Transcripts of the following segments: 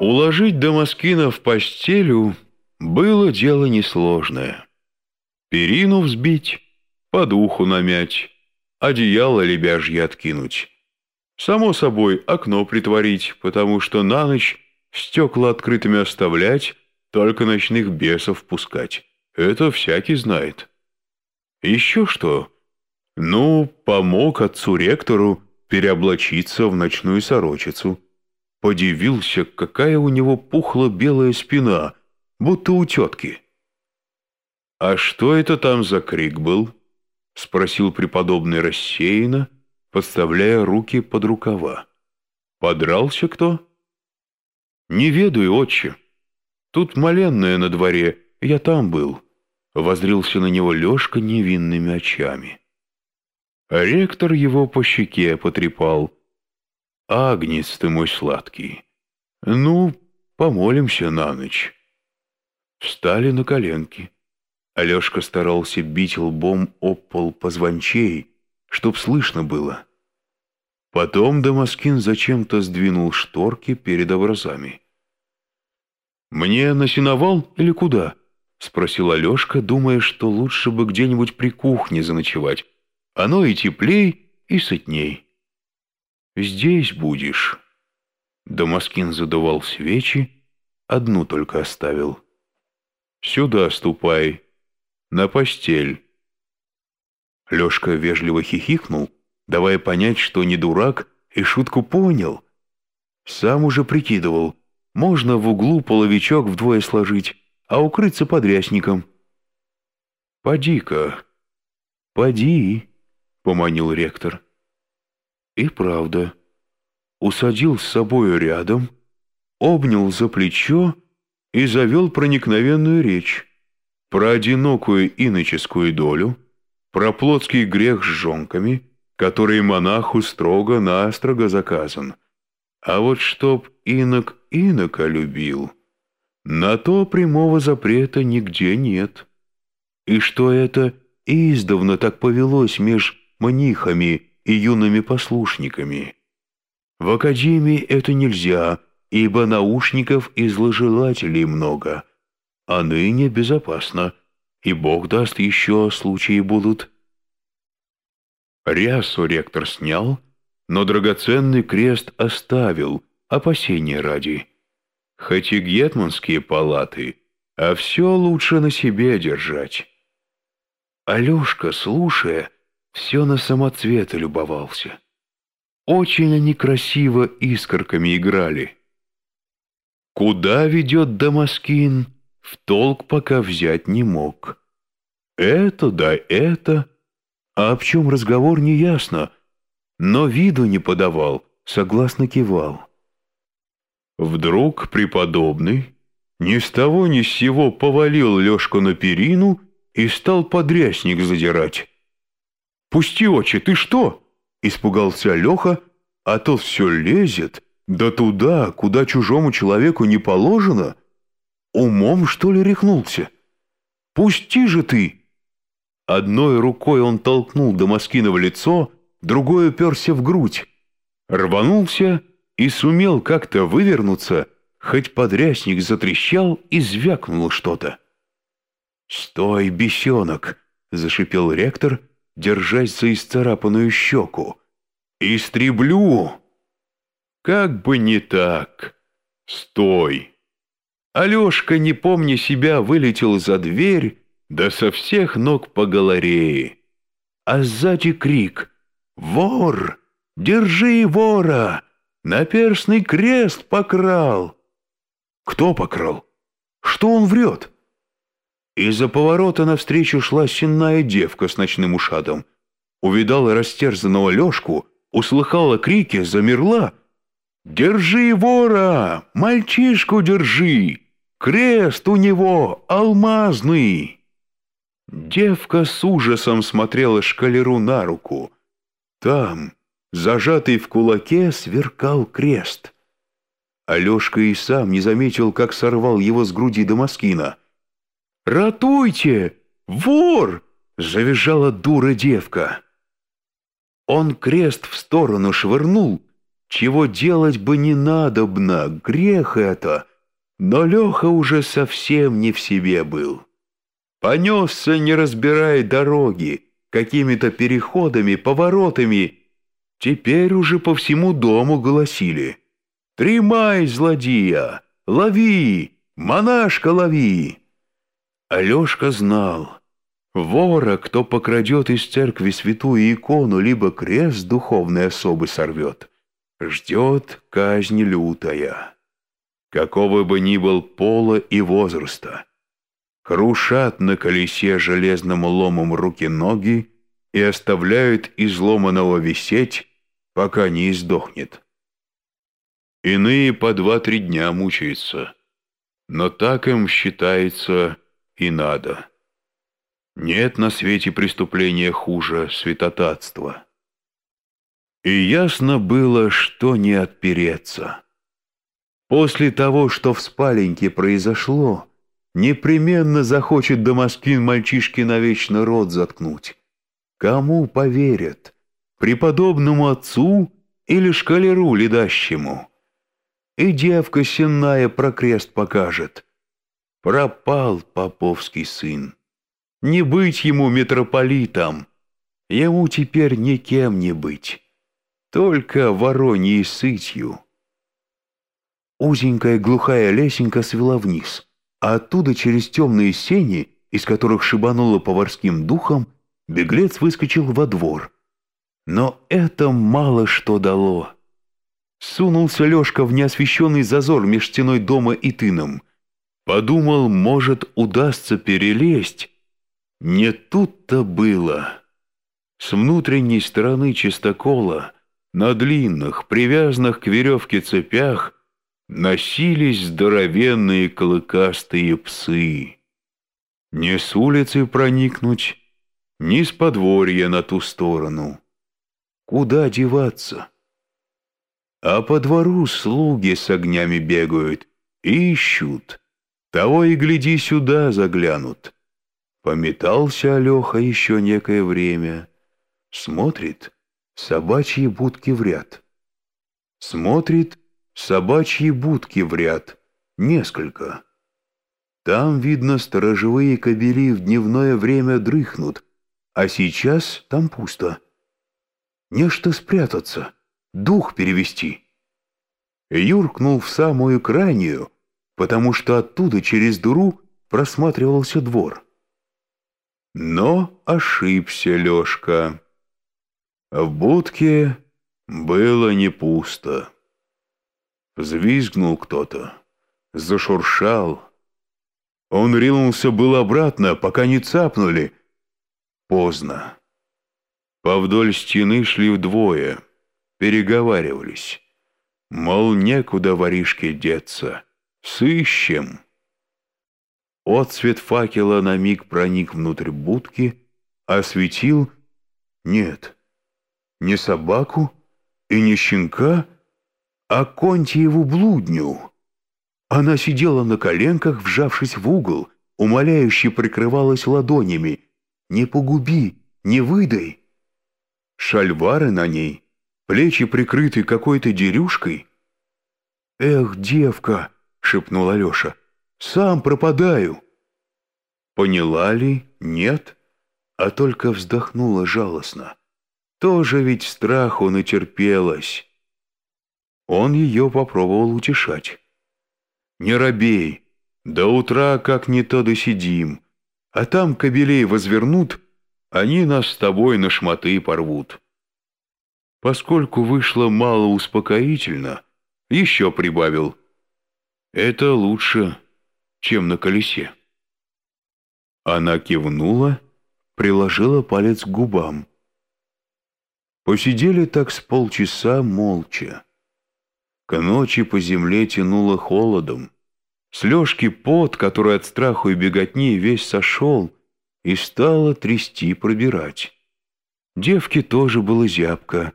Уложить Дамаскина в постелю было дело несложное. Перину взбить, подуху намять, одеяло лебяжье откинуть. Само собой, окно притворить, потому что на ночь стекла открытыми оставлять, только ночных бесов пускать. Это всякий знает. Еще что? Ну, помог отцу-ректору переоблачиться в ночную сорочицу. Подивился, какая у него пухло-белая спина, будто у тетки. «А что это там за крик был?» — спросил преподобный рассеянно, подставляя руки под рукава. «Подрался кто?» «Не ведаю, отче. Тут моленное на дворе, я там был», — воздрился на него Лешка невинными очами. Ректор его по щеке потрепал — Агнец ты мой сладкий. Ну, помолимся на ночь. Встали на коленки. Алешка старался бить лбом об пол позвончей, чтоб слышно было. Потом Дамаскин зачем-то сдвинул шторки перед образами. «Мне на сеновал или куда?» — спросил Алешка, думая, что лучше бы где-нибудь при кухне заночевать. Оно и теплей, и сытней. Здесь будешь». Дамаскин задувал свечи, одну только оставил. «Сюда ступай, на постель». Лешка вежливо хихикнул, давая понять, что не дурак и шутку понял. Сам уже прикидывал, можно в углу половичок вдвое сложить, а укрыться подрясником. «Поди-ка, поди», — поманил ректор. И правда, усадил с собою рядом, обнял за плечо и завел проникновенную речь про одинокую иноческую долю, про плотский грех с жонками, который монаху строго-настрого заказан. А вот чтоб инок инока любил, на то прямого запрета нигде нет. И что это издавна так повелось меж манихами и юными послушниками. В академии это нельзя, ибо наушников и зложелателей много, а ныне безопасно, и Бог даст еще случаи будут. Рясу ректор снял, но драгоценный крест оставил, опасения ради. Хоть и гетманские палаты, а все лучше на себе держать. Алешка, слушая, все на самоцветы любовался. Очень они красиво искорками играли. Куда ведет Дамаскин, в толк пока взять не мог. Это да это, а об чем разговор не ясно, но виду не подавал, согласно кивал. Вдруг преподобный ни с того ни с сего повалил Лешку на перину и стал подрясник задирать. «Пусти очи, ты что?» — испугался Леха, а то все лезет, да туда, куда чужому человеку не положено. Умом, что ли, рехнулся? «Пусти же ты!» Одной рукой он толкнул Дамаскина в лицо, другой уперся в грудь. Рванулся и сумел как-то вывернуться, хоть подрясник затрещал и звякнуло что-то. «Стой, бесенок!» — зашипел ректор — держась за исцарапанную щеку. «Истреблю!» «Как бы не так! Стой!» Алешка, не помня себя, вылетел за дверь, да со всех ног по галерее. А сзади крик «Вор! Держи вора! Наперстный крест покрал!» «Кто покрал? Что он врет?» Из-за поворота навстречу шла сенная девка с ночным ушадом. Увидала растерзанного Лешку, услыхала крики, замерла. «Держи вора! Мальчишку держи! Крест у него алмазный!» Девка с ужасом смотрела шкалеру на руку. Там, зажатый в кулаке, сверкал крест. Алешка и сам не заметил, как сорвал его с груди Дамаскина. «Ратуйте! Вор!» — завизжала дура девка. Он крест в сторону швырнул, чего делать бы не надобно, грех это. Но Леха уже совсем не в себе был. Понесся, не разбирая дороги, какими-то переходами, поворотами. Теперь уже по всему дому голосили. «Тримай, злодея! Лови! Монашка лови!» Алешка знал. Вора, кто покрадет из церкви святую икону, либо крест духовной особы сорвет, ждет казнь лютая. Какого бы ни был пола и возраста, крушат на колесе железным ломом руки-ноги и оставляют изломанного висеть, пока не издохнет. Иные по два-три дня мучаются, но так им считается и надо. Нет на свете преступления хуже святотатства. И ясно было, что не отпереться. После того, что в спаленьке произошло, непременно захочет Дамаскин мальчишки навечно рот заткнуть. Кому поверят? Преподобному отцу или шкалеру ледащему? И девка сенная про крест покажет. Пропал поповский сын. Не быть ему митрополитом. Ему теперь никем не быть. Только вороньей сытью. Узенькая глухая лесенка свела вниз, а оттуда через темные сени, из которых шибануло поварским духом, беглец выскочил во двор. Но это мало что дало. Сунулся Лешка в неосвещенный зазор меж стеной дома и тыном. Подумал, может, удастся перелезть, не тут-то было. С внутренней стороны чистокола на длинных, привязанных к веревке цепях, носились здоровенные клыкастые псы. Не с улицы проникнуть, ни с подворья на ту сторону. Куда деваться? А по двору слуги с огнями бегают, ищут. Того и гляди сюда заглянут. Пометался Алеха еще некое время. Смотрит, собачьи будки в ряд. Смотрит, собачьи будки в ряд. Несколько. Там, видно, сторожевые кобели в дневное время дрыхнут, а сейчас там пусто. Нечто спрятаться, дух перевести. Юркнул в самую крайнюю, потому что оттуда через дуру просматривался двор. Но ошибся Лешка. В будке было не пусто. Взвизгнул кто-то, зашуршал. Он ринулся был обратно, пока не цапнули. Поздно. Повдоль стены шли вдвое, переговаривались. Мол, некуда воришке деться, сыщем. Отцвет факела на миг проник внутрь будки, осветил... Нет, не собаку и не щенка, а Контиеву блудню. Она сидела на коленках, вжавшись в угол, умоляюще прикрывалась ладонями. «Не погуби, не выдай!» Шальвары на ней, плечи прикрыты какой-то дерюшкой. «Эх, девка!» — шепнул Алеша. Сам пропадаю». Поняла ли? Нет. А только вздохнула жалостно. Тоже ведь страху натерпелась. Он ее попробовал утешать. «Не робей, до утра как не то досидим, а там кобелей возвернут, они нас с тобой на шматы порвут». Поскольку вышло мало успокоительно, еще прибавил. «Это лучше, чем на колесе. Она кивнула, приложила палец к губам. Посидели так с полчаса молча. К ночи по земле тянуло холодом. С Лешки пот, который от страху и беготни весь сошел, и стало трясти пробирать. Девке тоже было зябко.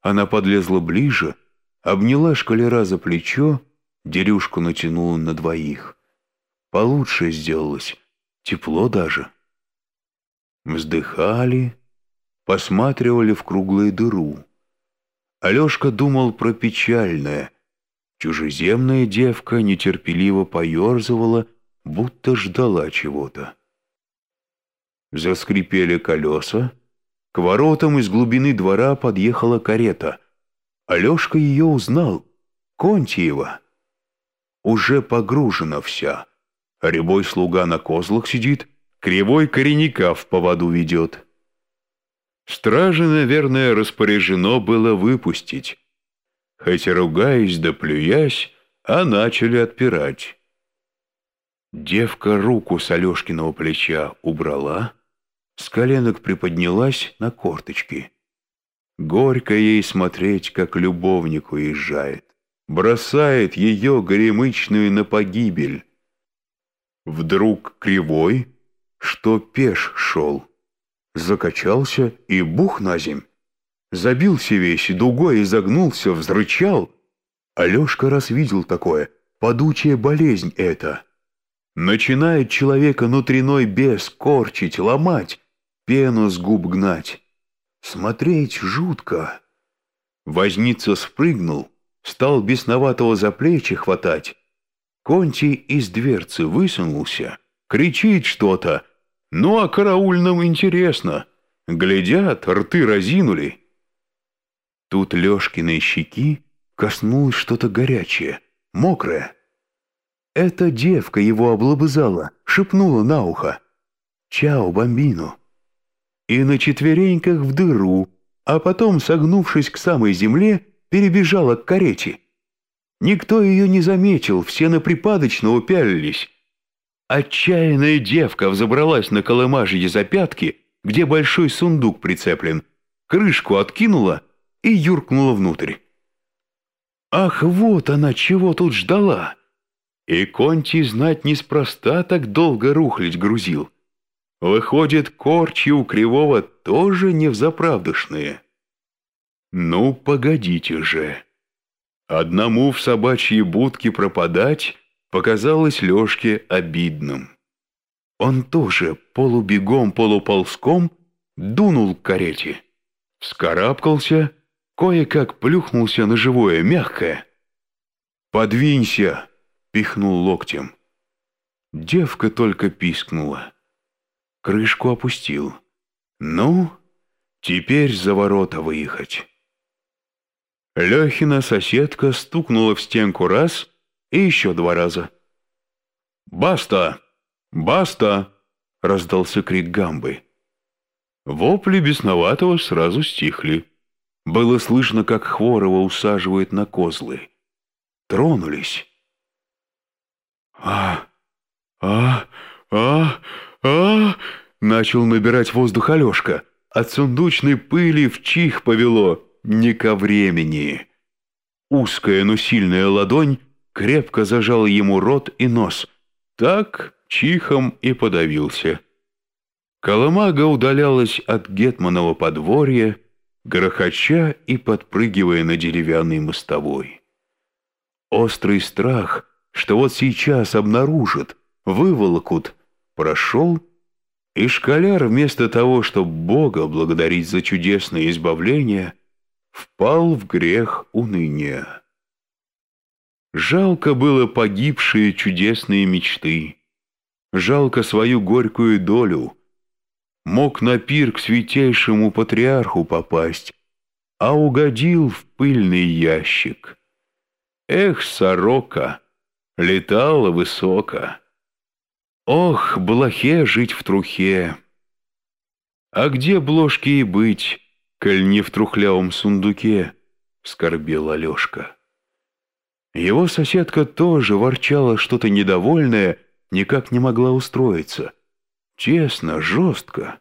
Она подлезла ближе, обняла шкалера за плечо, дерюшку натянула на двоих. Получше сделалось, тепло даже. Вздыхали, посматривали в круглую дыру. Алешка думал про печальное. Чужеземная девка нетерпеливо поерзывала, будто ждала чего-то. Заскрипели колеса. К воротам из глубины двора подъехала карета. Алешка ее узнал. Контиева. Уже погружена вся. Рябой слуга на козлах сидит, кривой коренника в поводу ведет. Стражи, наверное, распоряжено было выпустить. Хотя ругаясь да плюясь, а начали отпирать. Девка руку с Алешкиного плеча убрала, с коленок приподнялась на корточки. Горько ей смотреть, как любовник уезжает, бросает ее горемычную на погибель. Вдруг кривой, что пеш шел, закачался и бух на земь. Забился весь, дугой изогнулся, взрычал. Алешка раз видел такое, подучая болезнь это. Начинает человека внутренной бес корчить, ломать, пену с губ гнать. Смотреть жутко. Возница спрыгнул, стал бесноватого за плечи хватать. Конти из дверцы высунулся, кричит что-то. Ну, а караульным интересно. Глядят, рты разинули. Тут Лешкиной щеки коснулось что-то горячее, мокрое. Эта девка его облобызала, шепнула на ухо. «Чао, бомбину!» И на четвереньках в дыру, а потом, согнувшись к самой земле, перебежала к карете. Никто ее не заметил, все на припадочно упялились. Отчаянная девка взобралась на колымажье за пятки, где большой сундук прицеплен, крышку откинула и юркнула внутрь. Ах, вот она чего тут ждала! И Конти знать неспроста так долго рухлить грузил. Выходит, корчи у Кривого тоже невзаправдышные. Ну, погодите же. Одному в собачьей будке пропадать показалось Лешке обидным. Он тоже полубегом, полуползком дунул к карете, вскарабкался, кое-как плюхнулся на живое, мягкое. «Подвинься!» — пихнул локтем. Девка только пискнула. Крышку опустил. «Ну, теперь за ворота выехать». Лехина соседка стукнула в стенку раз и еще два раза. «Баста! Баста!» — раздался крик гамбы. Вопли бесноватого сразу стихли. Было слышно, как Хворова усаживает на козлы. Тронулись. «А, а, а, а!» — начал набирать воздух Алешка. От сундучной пыли в чих повело не ко времени. Узкая, но сильная ладонь крепко зажала ему рот и нос. Так чихом и подавился. Коломага удалялась от Гетманова подворья, грохоча и подпрыгивая на деревянной мостовой. Острый страх, что вот сейчас обнаружат, выволокут, прошел, и школяр вместо того, чтобы Бога благодарить за чудесное избавление, впал в грех уныния. Жалко было погибшие чудесные мечты, жалко свою горькую долю. Мог на пир к святейшему патриарху попасть, а угодил в пыльный ящик. Эх, сорока, летала высоко. Ох, блохе жить в трухе. А где бложки и быть, коль не в трухлявом сундуке, скорбел Алешка. Его соседка тоже ворчала что-то недовольное, никак не могла устроиться. Честно, жестко.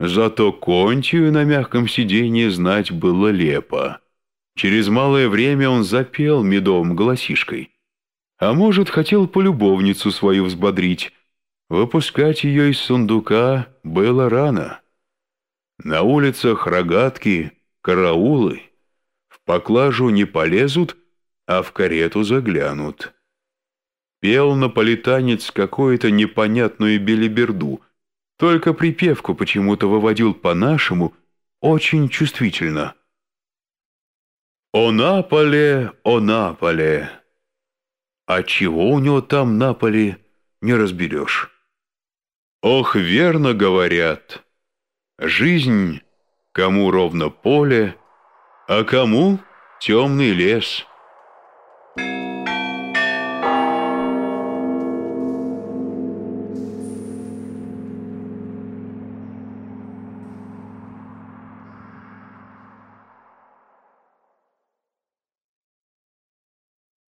Зато Контию на мягком сиденье знать было лепо. Через малое время он запел медовым голосишкой. А может, хотел полюбовницу свою взбодрить. Выпускать ее из сундука было рано. На улицах рогатки, караулы. В поклажу не полезут, а в карету заглянут. Пел наполитанец какую-то непонятную белиберду, только припевку почему-то выводил по-нашему очень чувствительно. О Наполе, о Наполе! А чего у него там на поле, не разберешь. Ох, верно говорят, жизнь, кому ровно поле, а кому темный лес —